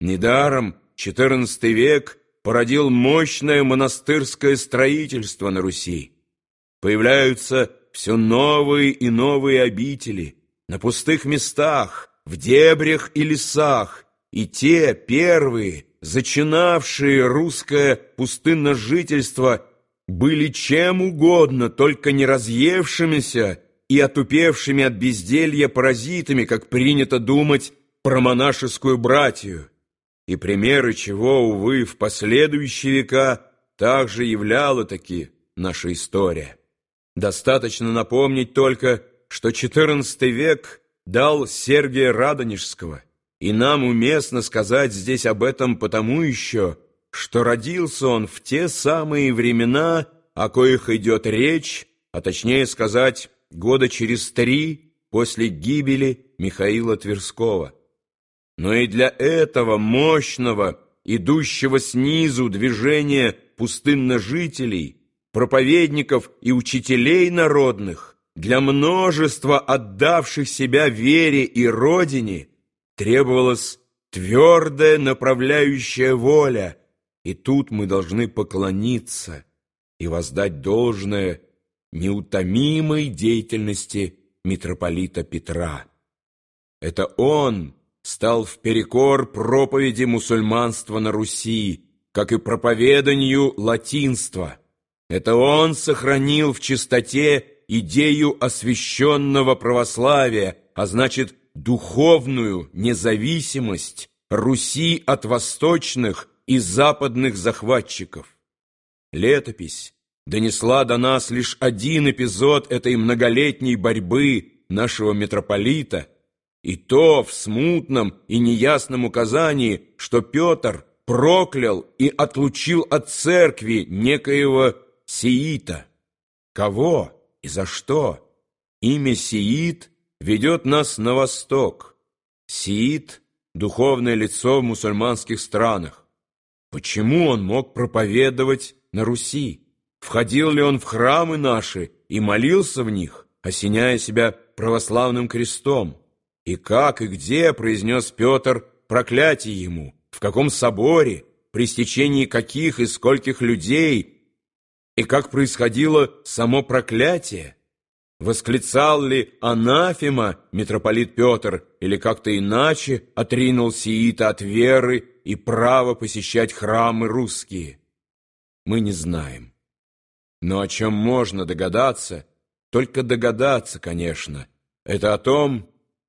Недаром XIV век породил мощное монастырское строительство на Руси. Появляются все новые и новые обители на пустых местах, в дебрях и лесах, и те первые, зачинавшие русское пустынножительство, были чем угодно, только не разъевшимися и отупевшими от безделья паразитами, как принято думать про монашескую братью и примеры чего, увы, в последующие века также являла таки наша история. Достаточно напомнить только, что XIV век дал Сергия Радонежского, и нам уместно сказать здесь об этом потому еще, что родился он в те самые времена, о коих идет речь, а точнее сказать, года через три после гибели Михаила Тверского. Но и для этого мощного, идущего снизу движения пустынножителей, проповедников и учителей народных, для множества отдавших себя вере и родине, требовалась твердая направляющая воля, и тут мы должны поклониться и воздать должное неутомимой деятельности митрополита Петра. Это он стал вперекор проповеди мусульманства на Руси, как и проповеданию латинства. Это он сохранил в чистоте идею освященного православия, а значит, духовную независимость Руси от восточных и западных захватчиков. Летопись донесла до нас лишь один эпизод этой многолетней борьбы нашего митрополита – и то в смутном и неясном указании, что Петр проклял и отлучил от церкви некоего Сиита. Кого и за что? Имя Сиит ведет нас на восток. Сиит — духовное лицо в мусульманских странах. Почему он мог проповедовать на Руси? Входил ли он в храмы наши и молился в них, осеняя себя православным крестом? И как и где произнес Петр проклятие ему, в каком соборе, при стечении каких и скольких людей, и как происходило само проклятие? Восклицал ли анафема митрополит Петр или как-то иначе отринул сиита от веры и право посещать храмы русские? Мы не знаем. Но о чем можно догадаться, только догадаться, конечно, это о том,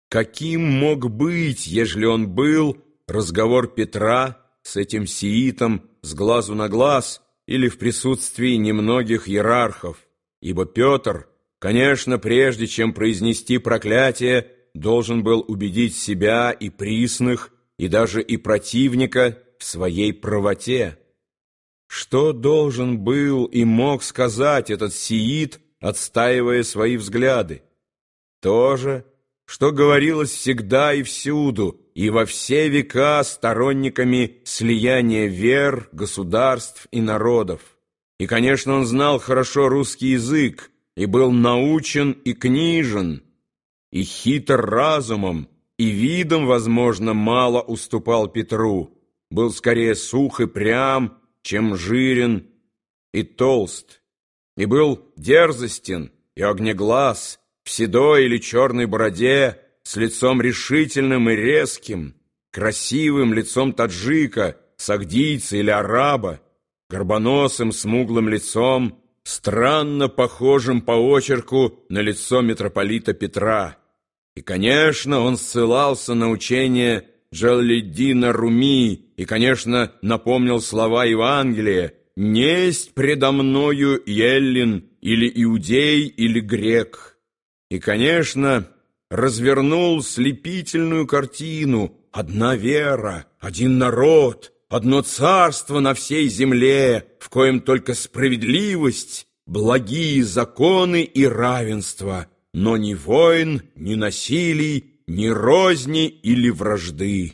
Каким мог быть, ежели он был, разговор Петра с этим сиитом с глазу на глаз или в присутствии немногих иерархов? Ибо Петр, конечно, прежде чем произнести проклятие, должен был убедить себя и присных, и даже и противника в своей правоте. Что должен был и мог сказать этот сиит, отстаивая свои взгляды? Тоже что говорилось всегда и всюду, и во все века сторонниками слияния вер, государств и народов. И, конечно, он знал хорошо русский язык, и был научен и книжен, и хитр разумом, и видом, возможно, мало уступал Петру, был скорее сух и прям, чем жирен и толст, и был дерзостен и огнеглаз, в седой или черной бороде, с лицом решительным и резким, красивым лицом таджика, сагдийца или араба, горбоносым смуглым лицом, странно похожим по очерку на лицо митрополита Петра. И, конечно, он ссылался на учение Джаллиддина Руми и, конечно, напомнил слова Евангелия «Несть предо мною еллин или иудей или грек». И, конечно, развернул слепительную картину «Одна вера, один народ, одно царство на всей земле, в коем только справедливость, благие законы и равенство, но ни войн, ни насилий, ни розни или вражды».